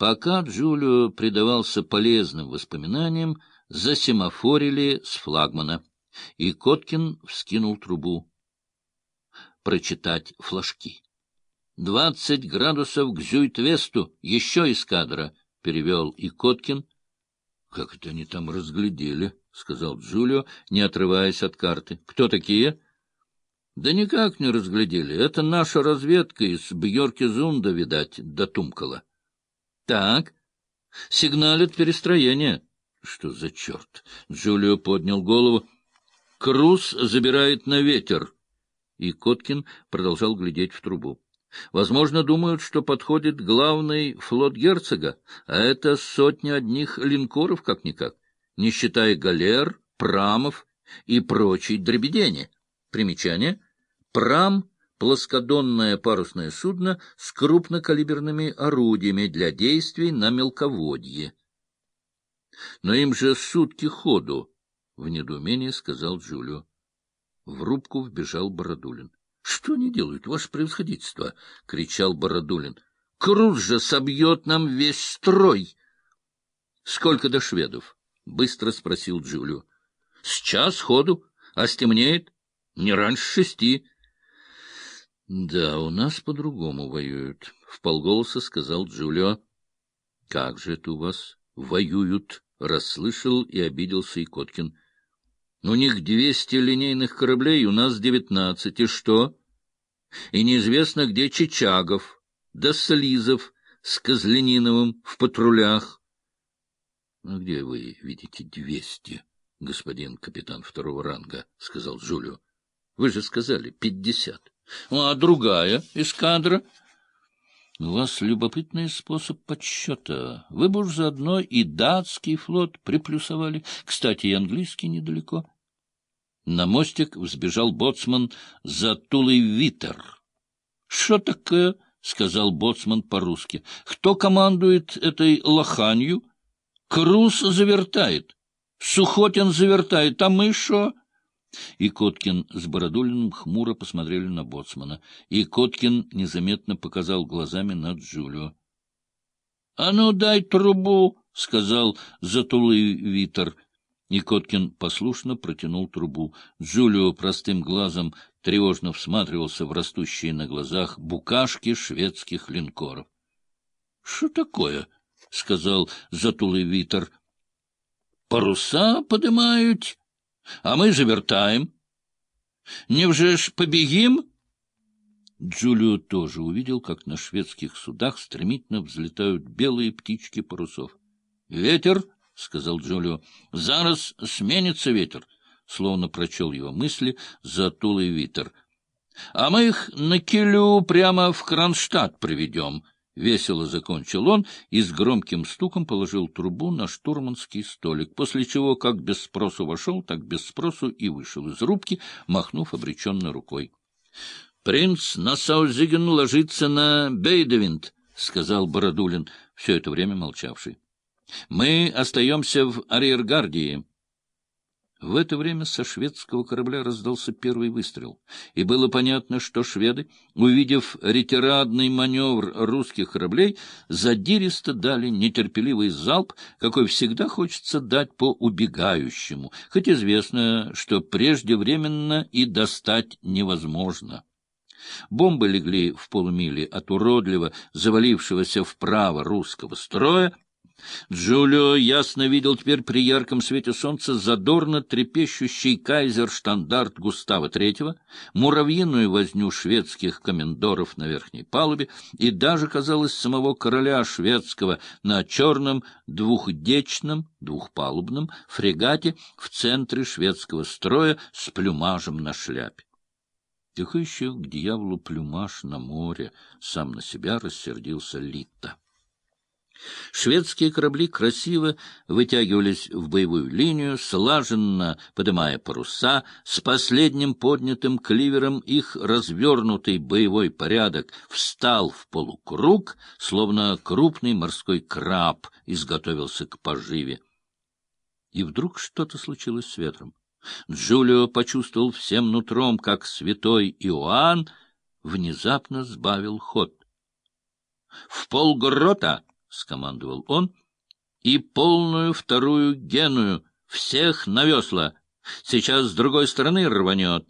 Пока Джулио предавался полезным воспоминаниям, засемафорили с флагмана, и Коткин вскинул трубу. Прочитать флажки. «Двадцать градусов к Зюйтвесту, еще из кадра», — перевел и Коткин. «Как это они там разглядели?» — сказал Джулио, не отрываясь от карты. «Кто такие?» «Да никак не разглядели. Это наша разведка из Бьорки-Зунда, видать, до Тумкала». «Так, сигналит перестроение». «Что за черт?» — Джулио поднял голову. «Круз забирает на ветер». И Коткин продолжал глядеть в трубу. Возможно, думают, что подходит главный флот герцога, а это сотни одних линкоров как-никак, не считая галер, прамов и прочей дребедени. Примечание. Прам — плоскодонное парусное судно с крупнокалиберными орудиями для действий на мелководье. Но им же сутки ходу, — в недоумении сказал Джулио. В рубку вбежал Бородулин. — Что они делают, ваше превосходительство? — кричал Бородулин. — Круз же собьет нам весь строй! — Сколько до шведов? — быстро спросил Джулио. — С час ходу, а стемнеет не раньше шести. — Да, у нас по-другому воюют, — вполголоса сказал Джулио. — Как же это у вас воюют? — расслышал и обиделся и Коткин. У них двести линейных кораблей, у нас девятнадцать. И что? И неизвестно, где Чичагов, да Слизов с Козлениновым в патрулях. — А где вы видите двести, господин капитан второго ранга? — сказал Джулио. — Вы же сказали пятьдесят. — А другая эскадра? — У вас любопытный способ подсчета. Вы бы уж заодно и датский флот приплюсовали. Кстати, и английский недалеко. На мостик взбежал боцман за Тулой Витер. — Что такое? — сказал боцман по-русски. — Кто командует этой лоханью? — Крус завертает. Сухотин завертает. А мы что? И Коткин с Бородулиным хмуро посмотрели на боцмана. И Коткин незаметно показал глазами на Джулио. — А ну, дай трубу! — сказал Затулый Витер. Никоткин послушно протянул трубу. Джулио простым глазом тревожно всматривался в растущие на глазах букашки шведских линкоров. — Что такое? — сказал затулый Витер. — Паруса подымают, а мы завертаем. — Не вжешь побегим? Джулио тоже увидел, как на шведских судах стремительно взлетают белые птички парусов. — Ветер! — сказал Джулио. — Зараз сменится ветер, — словно прочел его мысли затулый Витер. — А мы их на килю прямо в Кронштадт приведем, — весело закончил он и с громким стуком положил трубу на штурманский столик, после чего как без спросу вошел, так без спросу и вышел из рубки, махнув обреченно рукой. — Принц Нассаузиген ложится на Бейдевинт, — сказал Бородулин, все это время молчавший. Мы остаемся в арьергардии. В это время со шведского корабля раздался первый выстрел, и было понятно, что шведы, увидев ретирадный маневр русских кораблей, задиристо дали нетерпеливый залп, какой всегда хочется дать по убегающему, хоть известно, что преждевременно и достать невозможно. Бомбы легли в полумиле от уродливо завалившегося вправо русского строя, Джулио ясно видел теперь при ярком свете солнца задорно трепещущий кайзер-штандарт Густава III, муравьиную возню шведских комендоров на верхней палубе и даже, казалось, самого короля шведского на черном двухдечном, двухпалубном фрегате в центре шведского строя с плюмажем на шляпе. Какой еще к дьяволу плюмаж на море? Сам на себя рассердился Литта. Шведские корабли красиво вытягивались в боевую линию, слаженно подымая паруса, с последним поднятым кливером их развернутый боевой порядок встал в полукруг, словно крупный морской краб изготовился к поживе. И вдруг что-то случилось с ветром. Джулио почувствовал всем нутром, как святой Иоанн внезапно сбавил ход. — В полгрота! Скомандовал он, — и полную вторую геную, всех на весла. Сейчас с другой стороны рванет.